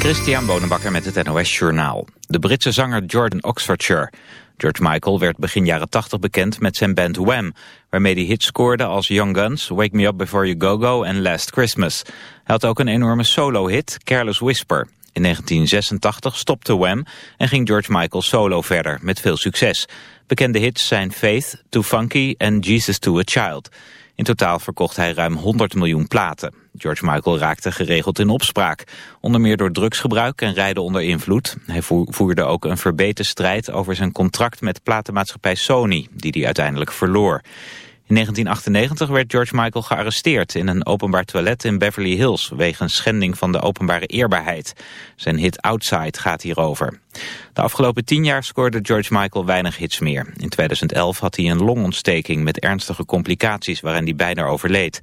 Christian Bonenbakker met het NOS Journaal. De Britse zanger Jordan Oxfordshire. George Michael werd begin jaren 80 bekend met zijn band Wham... waarmee hij hits scoorde als Young Guns, Wake Me Up Before You Go Go en Last Christmas. Hij had ook een enorme solo-hit, Careless Whisper. In 1986 stopte Wham en ging George Michael solo verder, met veel succes. Bekende hits zijn Faith, Too Funky en Jesus to a Child... In totaal verkocht hij ruim 100 miljoen platen. George Michael raakte geregeld in opspraak. Onder meer door drugsgebruik en rijden onder invloed. Hij voerde ook een verbeten strijd over zijn contract met platenmaatschappij Sony, die hij uiteindelijk verloor. In 1998 werd George Michael gearresteerd in een openbaar toilet in Beverly Hills wegens schending van de openbare eerbaarheid. Zijn hit Outside gaat hierover. De afgelopen tien jaar scoorde George Michael weinig hits meer. In 2011 had hij een longontsteking met ernstige complicaties waarin hij bijna overleed.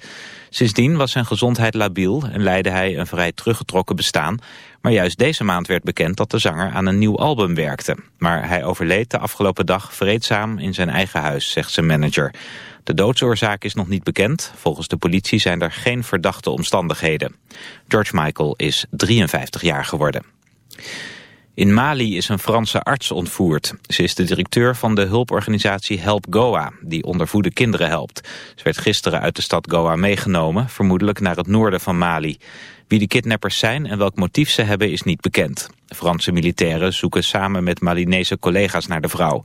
Sindsdien was zijn gezondheid labiel en leidde hij een vrij teruggetrokken bestaan. Maar juist deze maand werd bekend dat de zanger aan een nieuw album werkte. Maar hij overleed de afgelopen dag vreedzaam in zijn eigen huis, zegt zijn manager. De doodsoorzaak is nog niet bekend. Volgens de politie zijn er geen verdachte omstandigheden. George Michael is 53 jaar geworden. In Mali is een Franse arts ontvoerd. Ze is de directeur van de hulporganisatie Help Goa, die ondervoede kinderen helpt. Ze werd gisteren uit de stad Goa meegenomen, vermoedelijk naar het noorden van Mali. Wie de kidnappers zijn en welk motief ze hebben is niet bekend. Franse militairen zoeken samen met Malinese collega's naar de vrouw.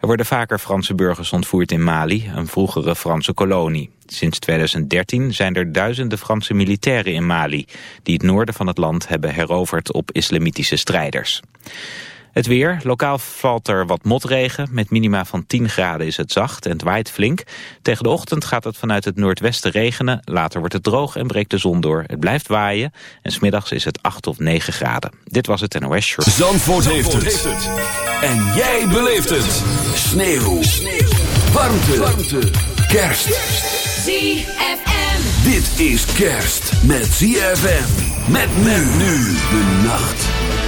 Er worden vaker Franse burgers ontvoerd in Mali, een vroegere Franse kolonie. Sinds 2013 zijn er duizenden Franse militairen in Mali... die het noorden van het land hebben heroverd op islamitische strijders. Het weer. Lokaal valt er wat motregen. Met minima van 10 graden is het zacht en het waait flink. Tegen de ochtend gaat het vanuit het noordwesten regenen. Later wordt het droog en breekt de zon door. Het blijft waaien. En smiddags is het 8 of 9 graden. Dit was het NOS Short. Zandvoort, Zandvoort heeft, het. En jij beleeft het. Sneeuw. Sneeuw. Warmte. Warmte. Kerst. ZFM. Dit is kerst met ZFM. Met men nu de nacht.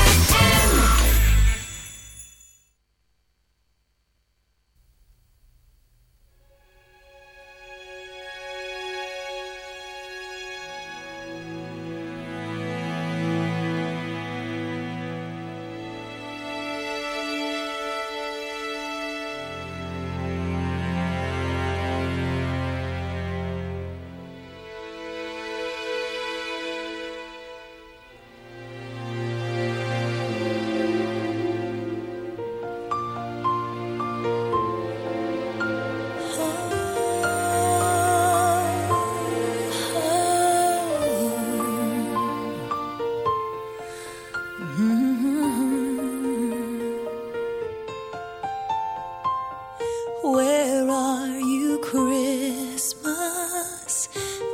Where are you, Christmas?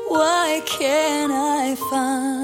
Why can't I find?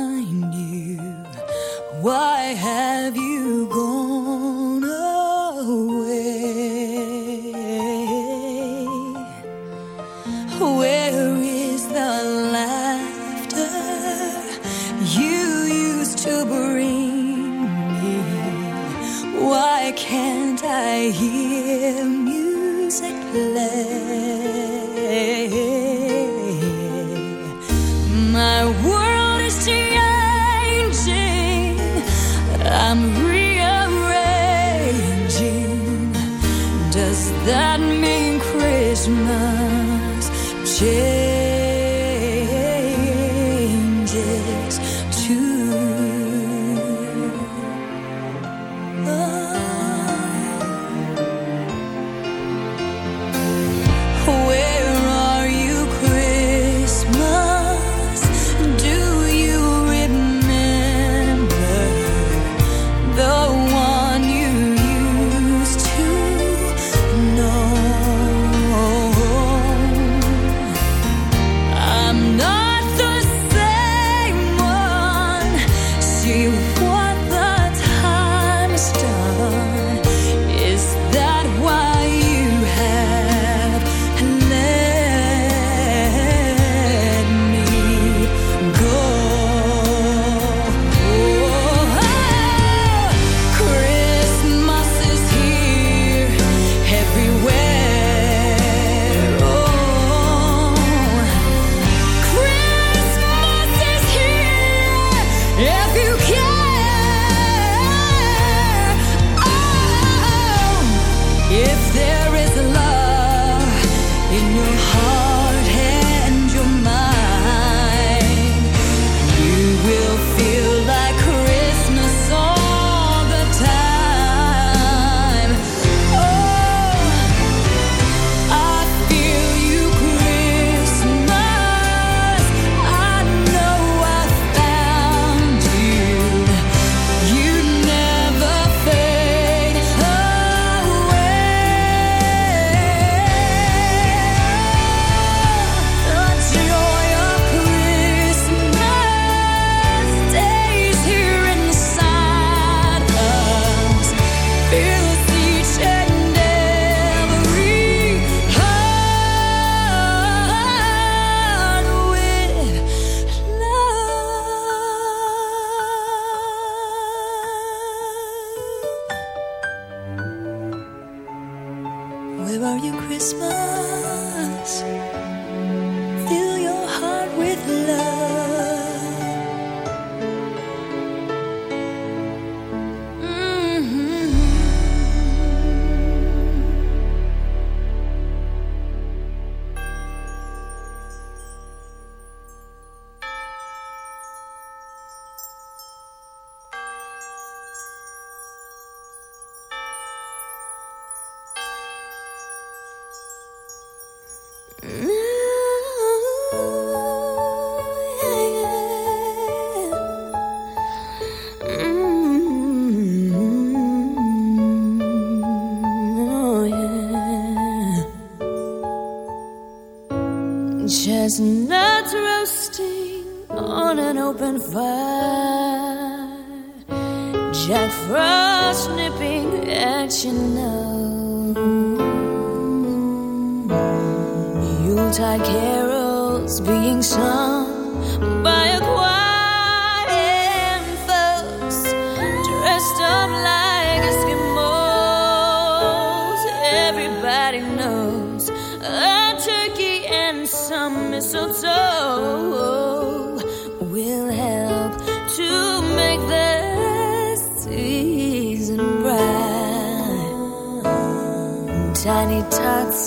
Chestnuts roasting on an open fire. Jack Frost nipping at your nose. Yuletide carols being sung by a choir Tiny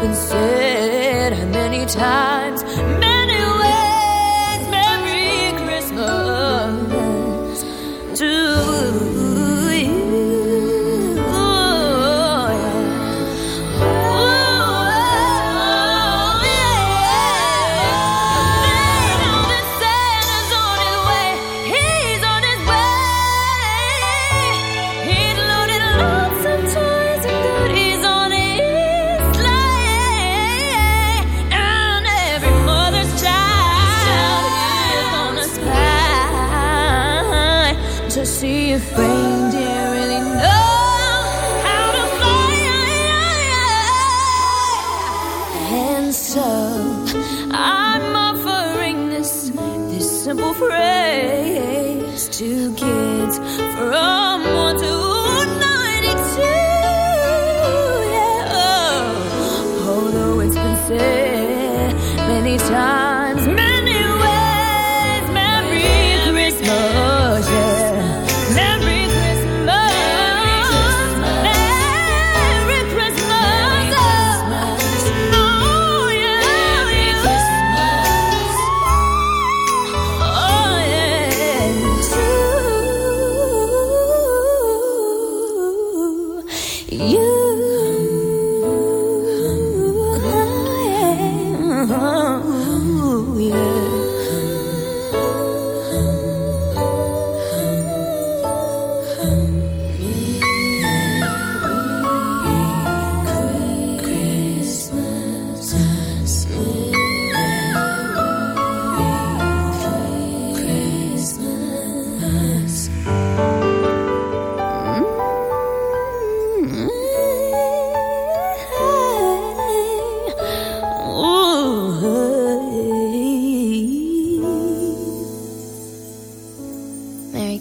been said many times,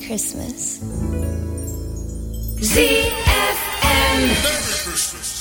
Christmas. ZFM. Tonight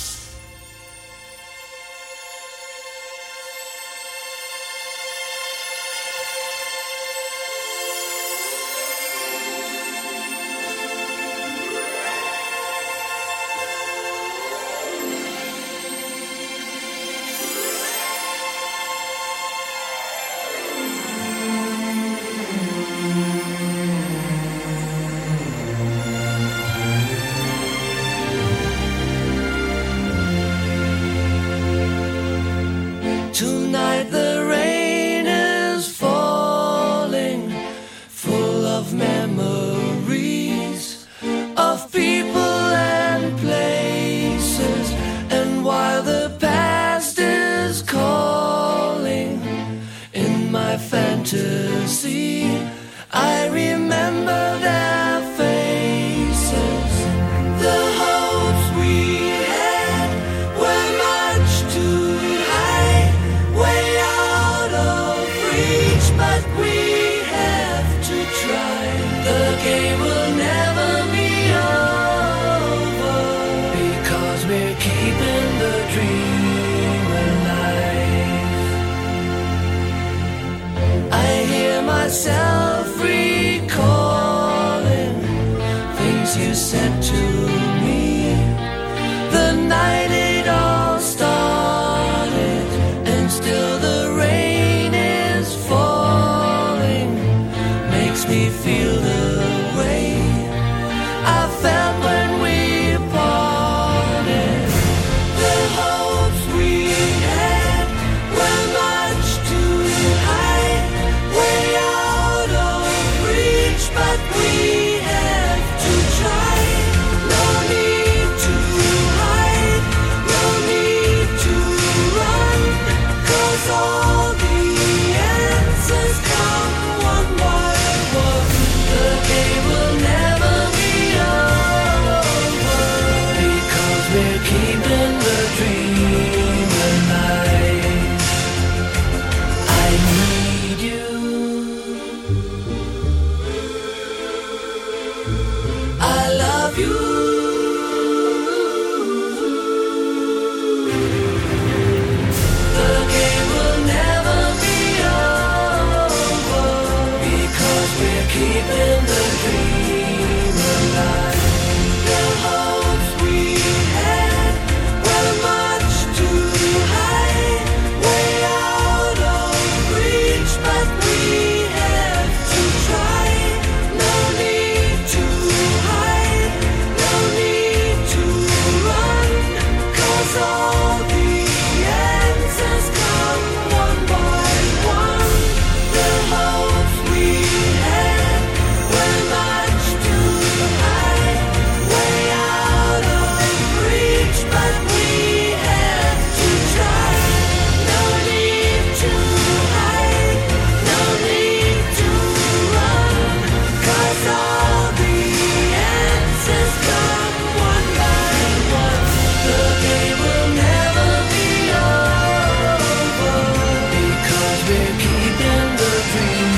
dream.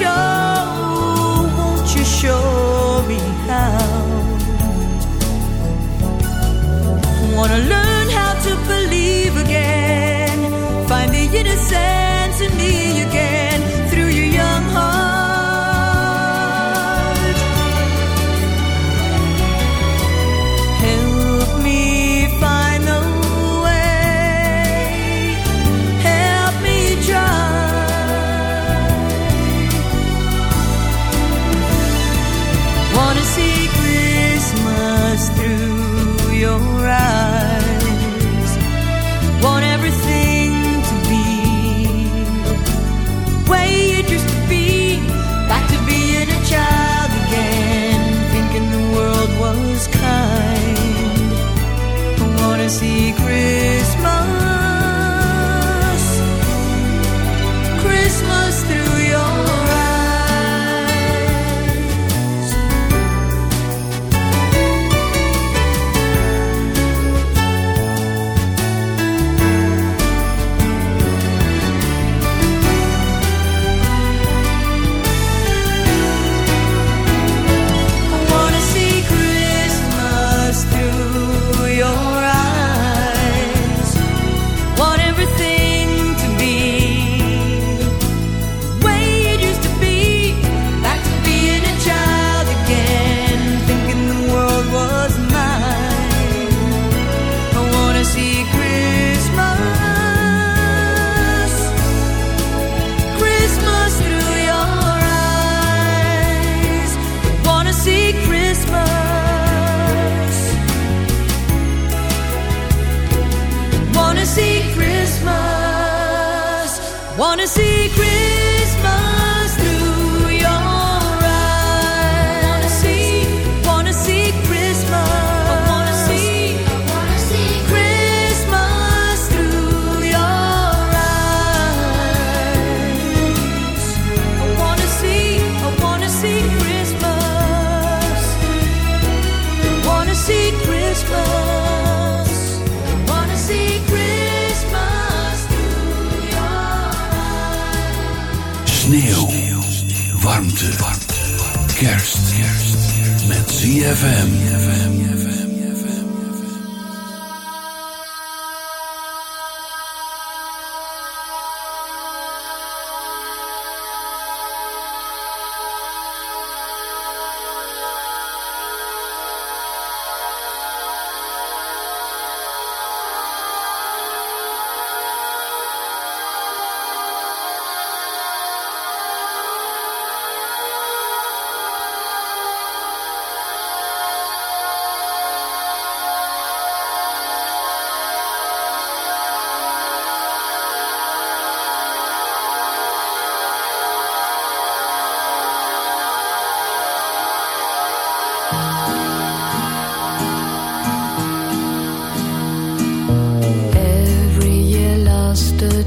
show.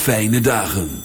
Fijne dagen.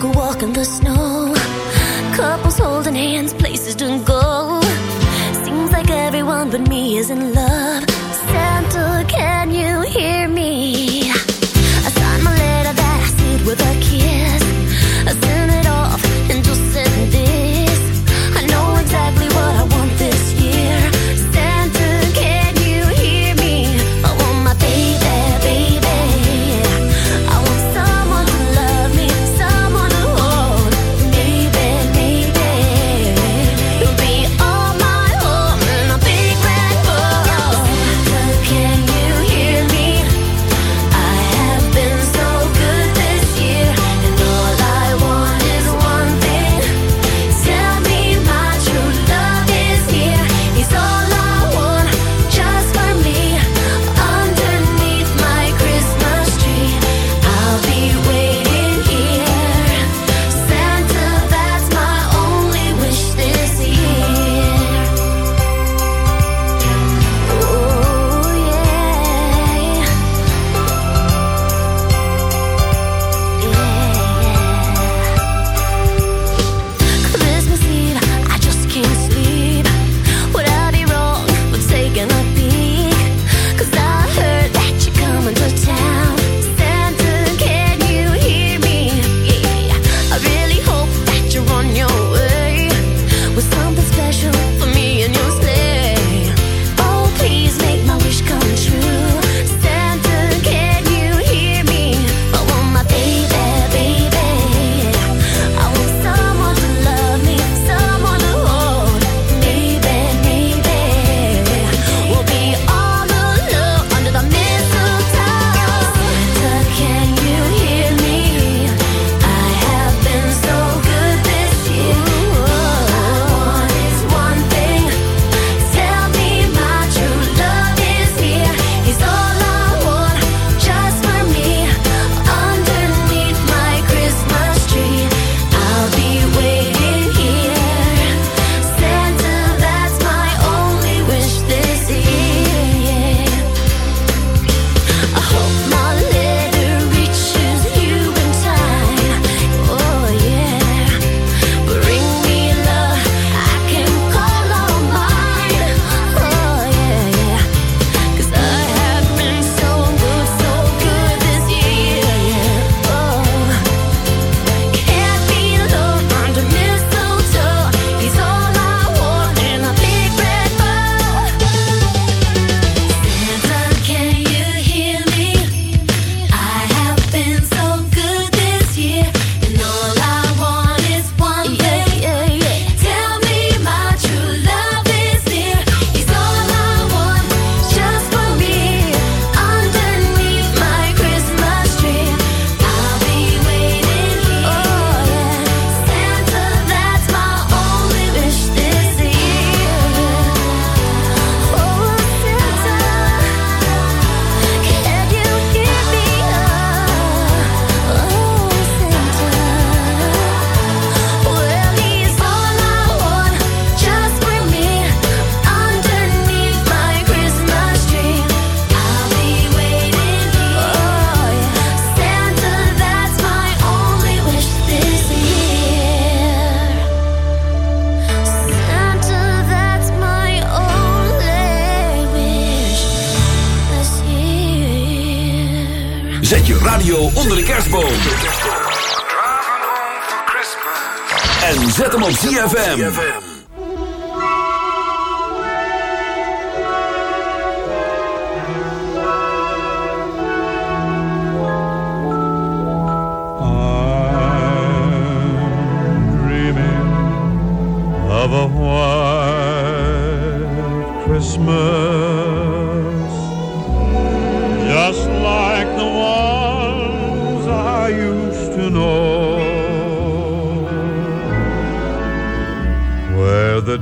took a walk in the snow. Zet hem op ZFM.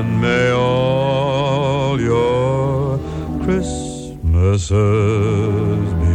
and may all your Christmases be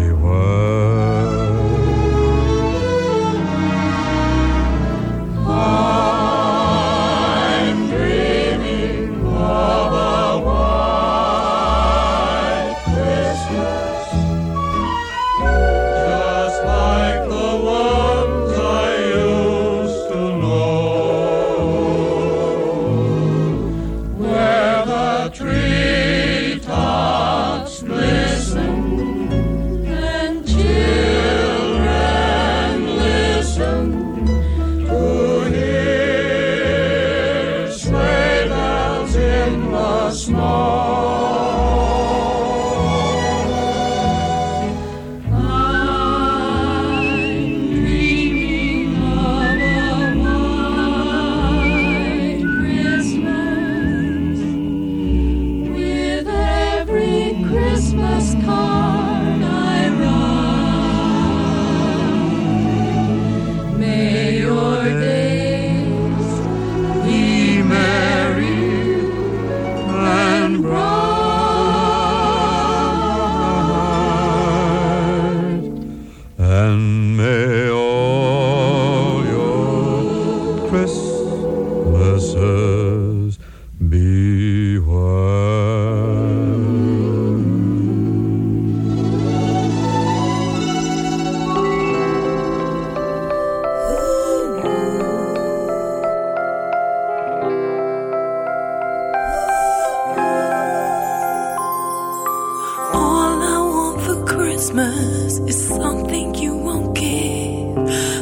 Christmas is something you won't give.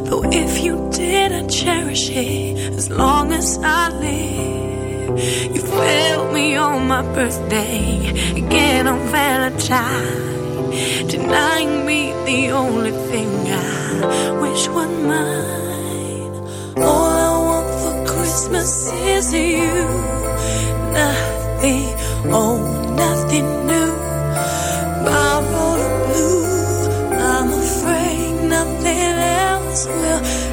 Though if you did, I'd cherish it as long as I live. You failed me on my birthday, again on Valentine, denying me the only thing I wish was mine. All I want for Christmas is you, nothing, oh, nothing new. 所有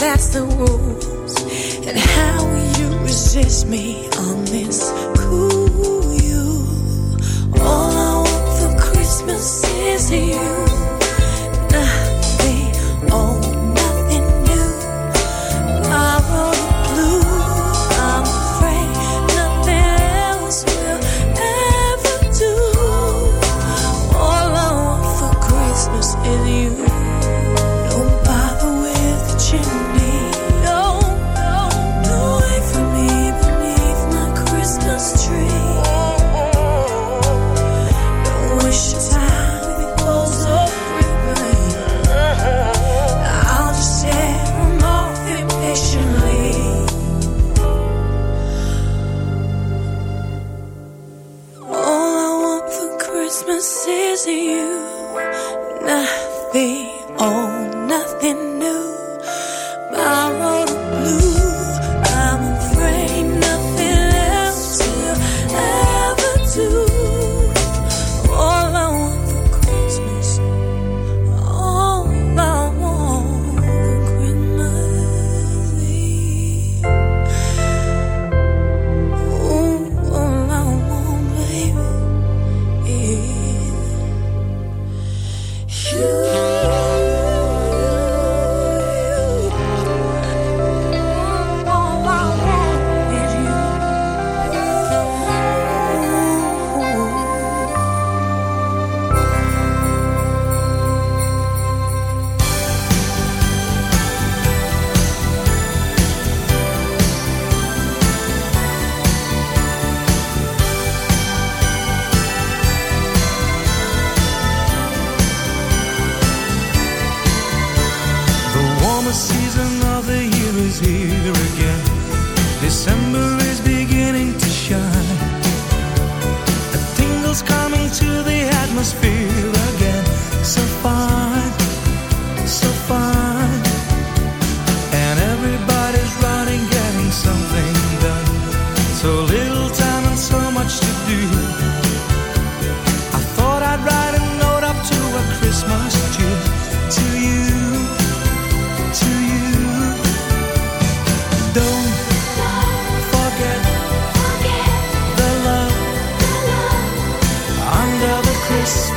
that's the rules. And how will you resist me on this?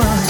much.